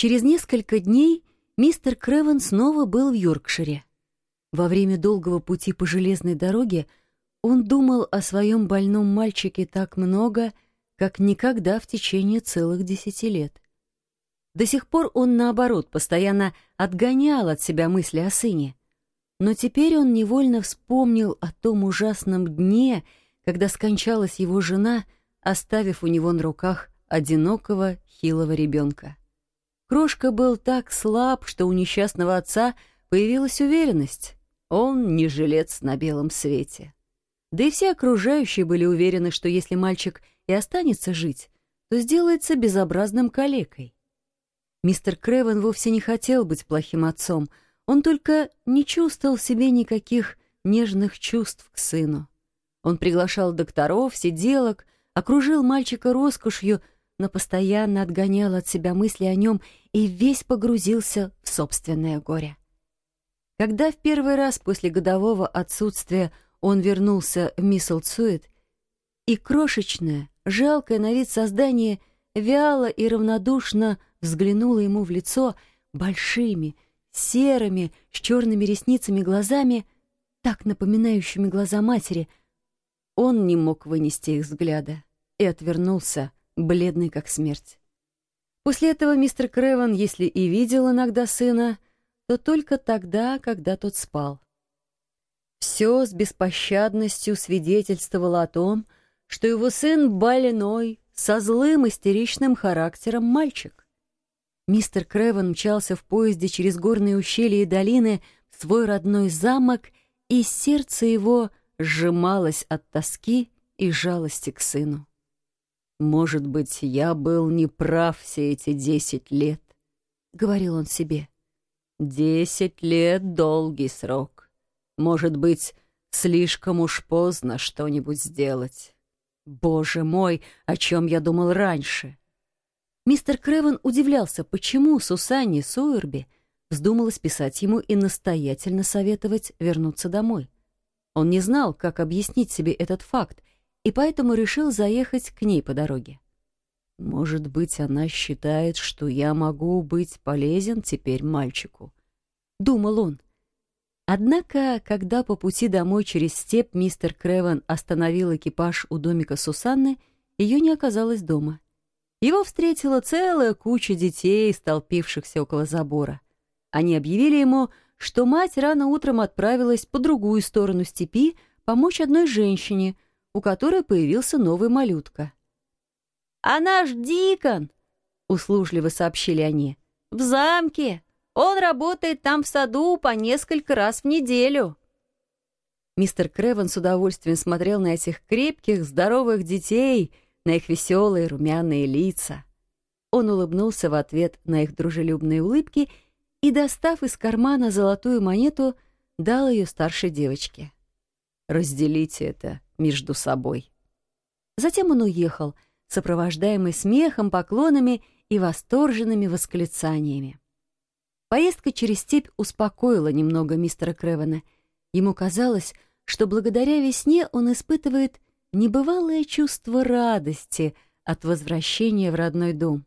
Через несколько дней мистер Кревен снова был в Йоркшире. Во время долгого пути по железной дороге он думал о своем больном мальчике так много, как никогда в течение целых десяти лет. До сих пор он, наоборот, постоянно отгонял от себя мысли о сыне. Но теперь он невольно вспомнил о том ужасном дне, когда скончалась его жена, оставив у него на руках одинокого, хилого ребенка. Крошка был так слаб, что у несчастного отца появилась уверенность. Он не жилец на белом свете. Да и все окружающие были уверены, что если мальчик и останется жить, то сделается безобразным калекой. Мистер Кревен вовсе не хотел быть плохим отцом, он только не чувствовал в себе никаких нежных чувств к сыну. Он приглашал докторов, сиделок, окружил мальчика роскошью, но постоянно отгонял от себя мысли о нем и весь погрузился в собственное горе. Когда в первый раз после годового отсутствия он вернулся в Мисселцует, и крошечное, жалкое на вид создание вяло и равнодушно взглянуло ему в лицо большими, серыми, с черными ресницами глазами, так напоминающими глаза матери, он не мог вынести их взгляда и отвернулся, бледный как смерть. После этого мистер Креван, если и видел иногда сына, то только тогда, когда тот спал. Все с беспощадностью свидетельствовало о том, что его сын больной, со злым истеричным характером мальчик. Мистер Кревен мчался в поезде через горные ущелья и долины в свой родной замок, и сердце его сжималось от тоски и жалости к сыну. «Может быть, я был неправ все эти десять лет», — говорил он себе. «Десять лет — долгий срок. Может быть, слишком уж поздно что-нибудь сделать. Боже мой, о чем я думал раньше? Мистер Кревен удивлялся, почему Сусанне Сойерби вздумалось писать ему и настоятельно советовать вернуться домой. Он не знал, как объяснить себе этот факт, и поэтому решил заехать к ней по дороге. Может быть, она считает, что я могу быть полезен теперь мальчику. Думал он. Однако, когда по пути домой через степь мистер Кревен остановил экипаж у домика Сусанны, ее не оказалось дома. Его встретила целая куча детей, столпившихся около забора. Они объявили ему, что мать рано утром отправилась по другую сторону степи помочь одной женщине, у которой появился новый малютка. «А наш Дикон!» — услужливо сообщили они. «В замке!» Он работает там в саду по несколько раз в неделю». Мистер Кревен с удовольствием смотрел на этих крепких, здоровых детей, на их веселые румяные лица. Он улыбнулся в ответ на их дружелюбные улыбки и, достав из кармана золотую монету, дал ее старшей девочке. «Разделите это между собой». Затем он уехал, сопровождаемый смехом, поклонами и восторженными восклицаниями. Поездка через степь успокоила немного мистера Кревена. Ему казалось, что благодаря весне он испытывает небывалое чувство радости от возвращения в родной дом.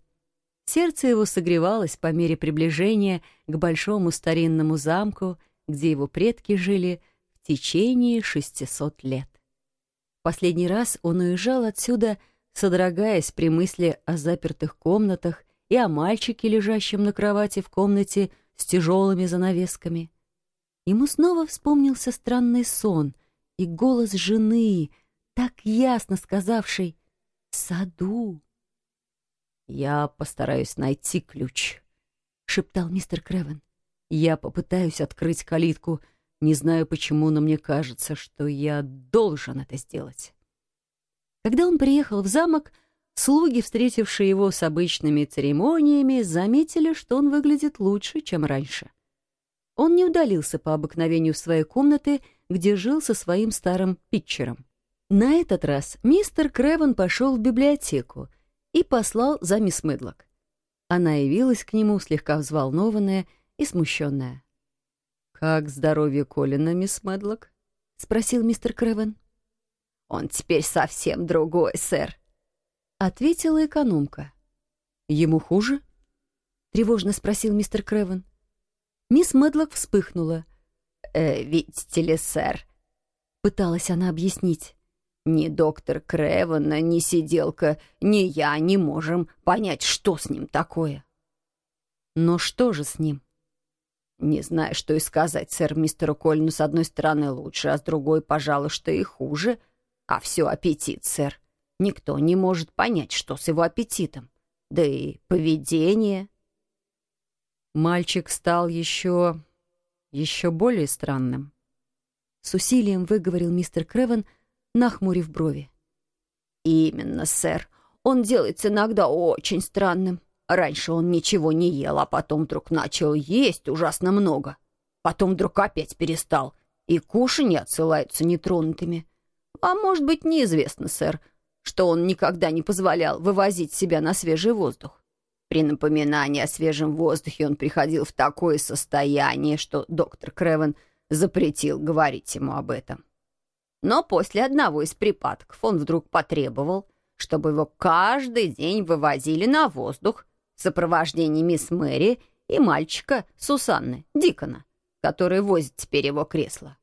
Сердце его согревалось по мере приближения к большому старинному замку, где его предки жили в течение 600 лет. Последний раз он уезжал отсюда, содрогаясь при мысли о запертых комнатах и о мальчике, лежащем на кровати в комнате с тяжелыми занавесками. Ему снова вспомнился странный сон и голос жены, так ясно сказавший «саду». «Я постараюсь найти ключ», — шептал мистер Кревен. «Я попытаюсь открыть калитку. Не знаю почему, но мне кажется, что я должен это сделать». Когда он приехал в замок, Слуги, встретившие его с обычными церемониями, заметили, что он выглядит лучше, чем раньше. Он не удалился по обыкновению в свои комнаты, где жил со своим старым Питчером. На этот раз мистер Кревен пошел в библиотеку и послал за мисс Медлок. Она явилась к нему, слегка взволнованная и смущенная. «Как здоровье Колина, мисс Медлок?» — спросил мистер Кревен. «Он теперь совсем другой, сэр», ответила экономка. Ему хуже? тревожно спросил мистер Кревен. Мисс Медлок вспыхнула. «Э, «Видите ли, сэр», — пыталась она объяснить. «Ни доктор Кревен, ни сиделка, ни я не можем понять, что с ним такое». «Но что же с ним?» «Не знаю, что и сказать, сэр, мистеру Кольну с одной стороны лучше, а с другой, пожалуй, что и хуже. А все аппетит, сэр. Никто не может понять, что с его аппетитом. Да и поведение...» Мальчик стал еще... еще более странным. С усилием выговорил мистер Кревен, нахмурив брови. «Именно, сэр. Он делается иногда очень странным. Раньше он ничего не ел, а потом вдруг начал есть ужасно много. Потом вдруг опять перестал, и кушанья отсылаются нетронутыми. А может быть, неизвестно, сэр, что он никогда не позволял вывозить себя на свежий воздух. При напоминании о свежем воздухе он приходил в такое состояние, что доктор Кревен запретил говорить ему об этом. Но после одного из припадков он вдруг потребовал, чтобы его каждый день вывозили на воздух в сопровождении мисс Мэри и мальчика Сусанны, Дикона, который возит теперь его кресло.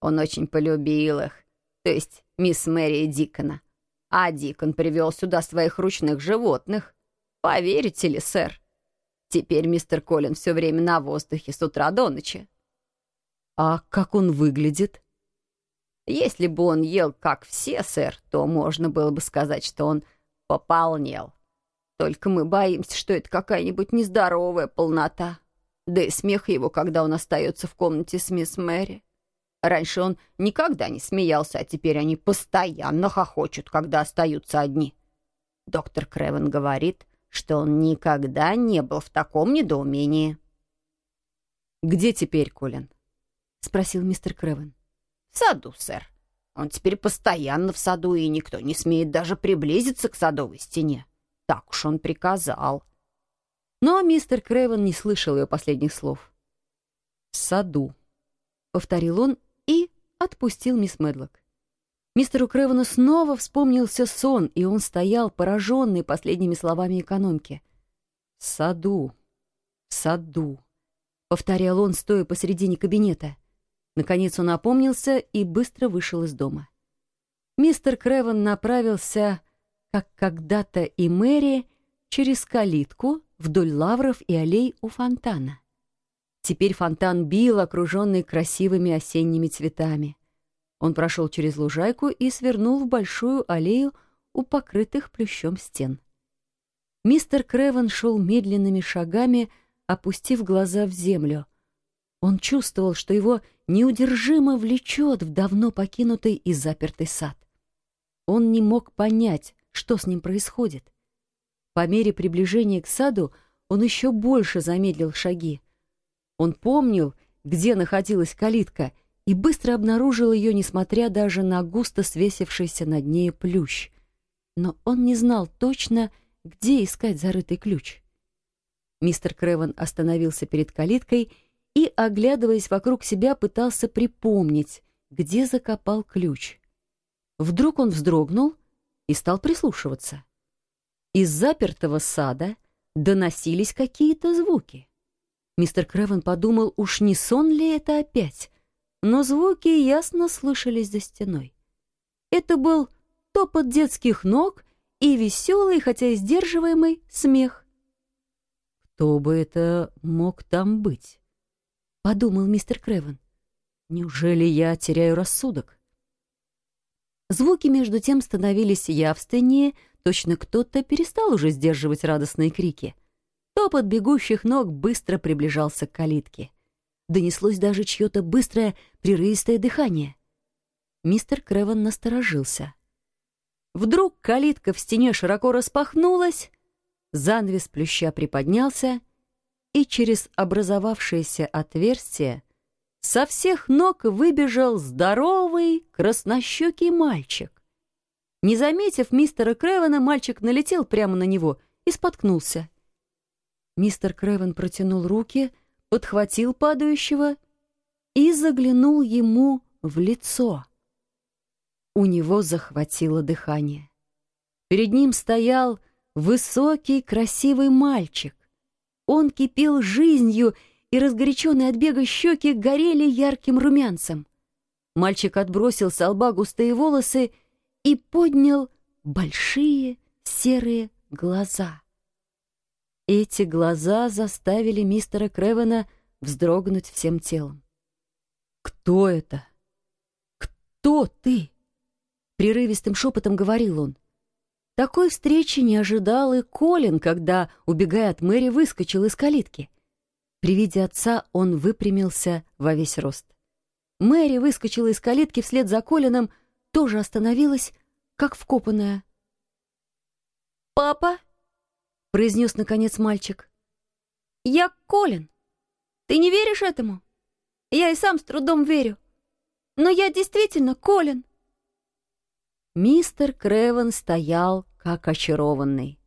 Он очень полюбил их, то есть мисс Мэри и Дикона. А Дикон привел сюда своих ручных животных, Поверите ли, сэр? Теперь мистер Колин все время на воздухе с утра до ночи. А как он выглядит? Если бы он ел, как все, сэр, то можно было бы сказать, что он пополнел. Только мы боимся, что это какая-нибудь нездоровая полнота. Да и смех его, когда он остается в комнате с мисс Мэри. Раньше он никогда не смеялся, а теперь они постоянно хохочут, когда остаются одни. Доктор Кревен говорит, что он никогда не был в таком недоумении. «Где теперь Колин?» — спросил мистер Кревен. «В саду, сэр. Он теперь постоянно в саду, и никто не смеет даже приблизиться к садовой стене. Так уж он приказал». Но мистер Кревен не слышал ее последних слов. «В саду», — повторил он и отпустил мисс Медлок. Мистеру Кревену снова вспомнился сон, и он стоял, пораженный последними словами экономки. «В саду, в саду», — повторял он, стоя посредине кабинета. Наконец он опомнился и быстро вышел из дома. Мистер Кревен направился, как когда-то и Мэри, через калитку вдоль лавров и аллей у фонтана. Теперь фонтан бил, окруженный красивыми осенними цветами. Он прошел через лужайку и свернул в большую аллею у покрытых плющом стен. Мистер Кревен шел медленными шагами, опустив глаза в землю. Он чувствовал, что его неудержимо влечет в давно покинутый и запертый сад. Он не мог понять, что с ним происходит. По мере приближения к саду он еще больше замедлил шаги. Он помнил, где находилась калитка — и быстро обнаружил ее, несмотря даже на густо свесившийся над ней плющ. Но он не знал точно, где искать зарытый ключ. Мистер Кревен остановился перед калиткой и, оглядываясь вокруг себя, пытался припомнить, где закопал ключ. Вдруг он вздрогнул и стал прислушиваться. Из запертого сада доносились какие-то звуки. Мистер Кревен подумал, уж не сон ли это опять, но звуки ясно слышались за стеной. Это был топот детских ног и веселый, хотя и сдерживаемый, смех. «Кто бы это мог там быть?» — подумал мистер Кревен. «Неужели я теряю рассудок?» Звуки между тем становились явственнее, точно кто-то перестал уже сдерживать радостные крики. Топот бегущих ног быстро приближался к калитке донеслось даже чье-то быстрое, прерывистое дыхание. Мистер Кревен насторожился. Вдруг калитка в стене широко распахнулась, занавес плюща приподнялся, и через образовавшееся отверстие со всех ног выбежал здоровый, краснощекий мальчик. Не заметив мистера Кревена, мальчик налетел прямо на него и споткнулся. Мистер Кревен протянул руки — подхватил падающего и заглянул ему в лицо. У него захватило дыхание. Перед ним стоял высокий, красивый мальчик. Он кипел жизнью, и разгоряченные от бега щеки горели ярким румянцем. Мальчик отбросил с лба густые волосы и поднял большие серые глаза. Эти глаза заставили мистера Кревена вздрогнуть всем телом. «Кто это? Кто ты?» Прерывистым шепотом говорил он. Такой встречи не ожидал и Колин, когда, убегая от Мэри, выскочил из калитки. При виде отца он выпрямился во весь рост. Мэри выскочила из калитки вслед за Колином, тоже остановилась, как вкопанная. «Папа!» — произнес наконец мальчик. «Я Колин. Ты не веришь этому? Я и сам с трудом верю. Но я действительно Колин». Мистер Кревен стоял, как очарованный.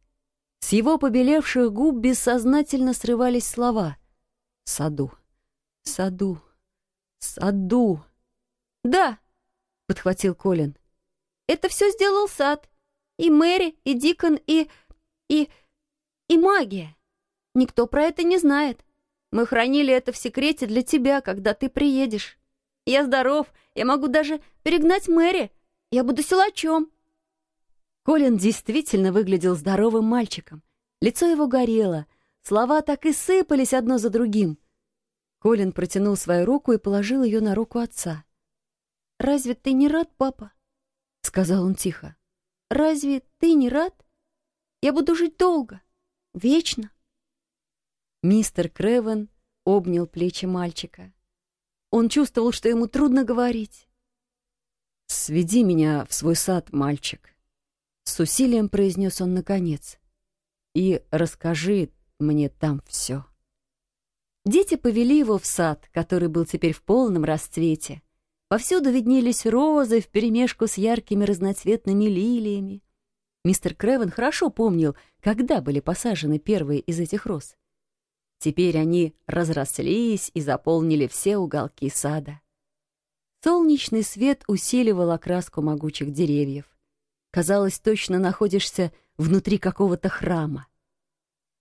С его побелевших губ бессознательно срывались слова. «Саду, саду, саду». «Да», — подхватил Колин. «Это все сделал сад. И Мэри, и Дикон, и... и... и магия. Никто про это не знает. Мы хранили это в секрете для тебя, когда ты приедешь. Я здоров, я могу даже перегнать Мэри». Я буду силачом!» Колин действительно выглядел здоровым мальчиком. Лицо его горело, слова так и сыпались одно за другим. Колин протянул свою руку и положил ее на руку отца. «Разве ты не рад, папа?» — сказал он тихо. «Разве ты не рад? Я буду жить долго, вечно». Мистер Кревен обнял плечи мальчика. Он чувствовал, что ему трудно говорить. «Сведи меня в свой сад, мальчик», — с усилием произнес он наконец, «и расскажи мне там все». Дети повели его в сад, который был теперь в полном расцвете. Повсюду виднелись розы вперемешку с яркими разноцветными лилиями. Мистер Кревен хорошо помнил, когда были посажены первые из этих роз. Теперь они разрослись и заполнили все уголки сада. Солнечный свет усиливал окраску могучих деревьев. Казалось, точно находишься внутри какого-то храма.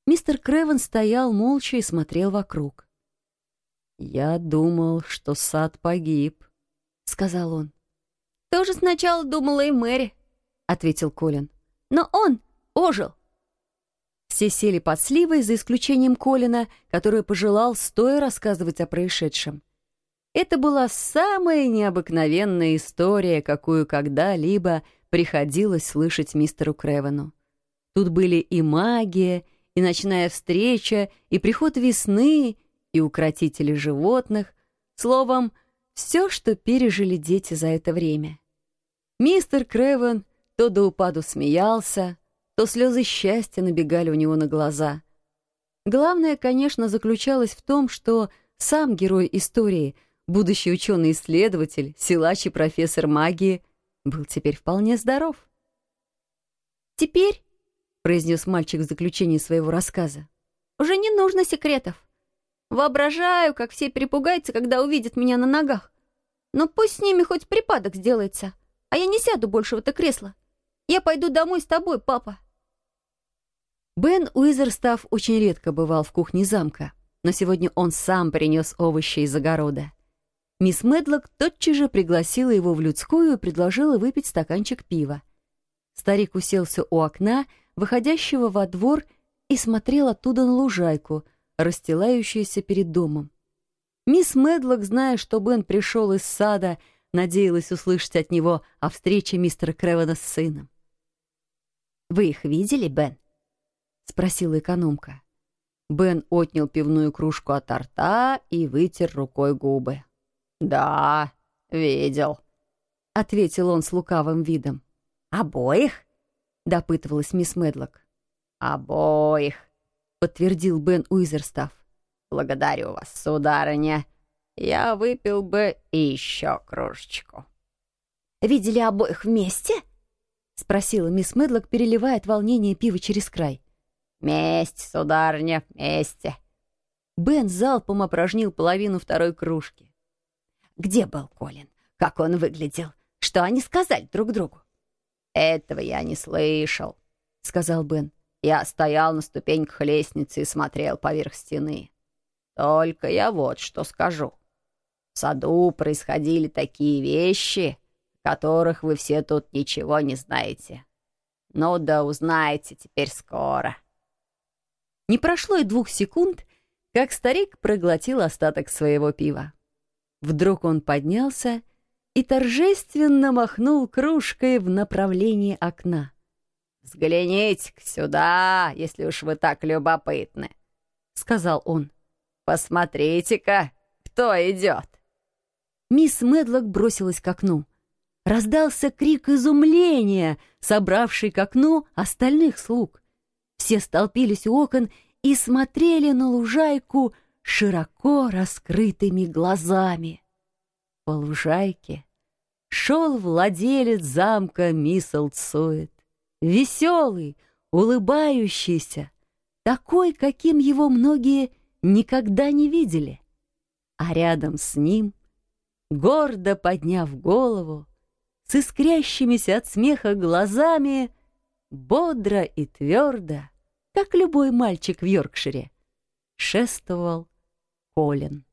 Мистер Кревен стоял молча и смотрел вокруг. «Я думал, что сад погиб», — сказал он. «Тоже сначала думала и Мэри», — ответил Колин. «Но он ожил». Все сели под сливой, за исключением Колина, который пожелал стоя рассказывать о происшедшем. Это была самая необыкновенная история, какую когда-либо приходилось слышать мистеру Кревену. Тут были и магия, и ночная встреча, и приход весны, и укротители животных. Словом, все, что пережили дети за это время. Мистер Кревен то до упаду смеялся, то слезы счастья набегали у него на глаза. Главное, конечно, заключалось в том, что сам герой истории — будущий ученый-исследователь, силач и профессор магии, был теперь вполне здоров. «Теперь», — произнес мальчик в заключении своего рассказа, «уже не нужно секретов. Воображаю, как все перепугаются, когда увидят меня на ногах. Но пусть с ними хоть припадок сделается, а я не сяду больше в это кресло. Я пойду домой с тобой, папа». Бен Уизерстав очень редко бывал в кухне замка, но сегодня он сам принес овощи из огорода. Мисс Медлок тотчас же пригласила его в людскую и предложила выпить стаканчик пива. Старик уселся у окна, выходящего во двор, и смотрел оттуда на лужайку, расстилающуюся перед домом. Мисс Медлок, зная, что Бен пришел из сада, надеялась услышать от него о встрече мистера Кревена с сыном. «Вы их видели, Бен?» — спросила экономка. Бен отнял пивную кружку от рта и вытер рукой губы. «Да, видел», — ответил он с лукавым видом. «Обоих?» — допытывалась мисс Медлок. «Обоих», — подтвердил Бен Уизерстав. «Благодарю вас, сударыня. Я выпил бы еще кружечку». «Видели обоих вместе?» — спросила мисс Медлок, переливая от волнения пиво через край. «Вместе, сударыня, вместе». Бен залпом опорожнил половину второй кружки. Где был Колин? Как он выглядел? Что они сказали друг другу? Этого я не слышал, сказал Бен. Я стоял на ступеньках лестницы и смотрел поверх стены. Только я вот что скажу. В саду происходили такие вещи, которых вы все тут ничего не знаете. Ну да узнаете теперь скоро. Не прошло и двух секунд, как старик проглотил остаток своего пива. Вдруг он поднялся и торжественно махнул кружкой в направлении окна. «Взгляните-ка сюда, если уж вы так любопытны», — сказал он. «Посмотрите-ка, кто идет!» Мисс Медлок бросилась к окну. Раздался крик изумления, собравший к окну остальных слуг. Все столпились у окон и смотрели на лужайку широко раскрытыми глазами. По лужайке шел владелец замка Мисселцует, веселый, улыбающийся, такой, каким его многие никогда не видели. А рядом с ним, гордо подняв голову, с искрящимися от смеха глазами, бодро и твердо, как любой мальчик в Йоркшире, шествовал Колин.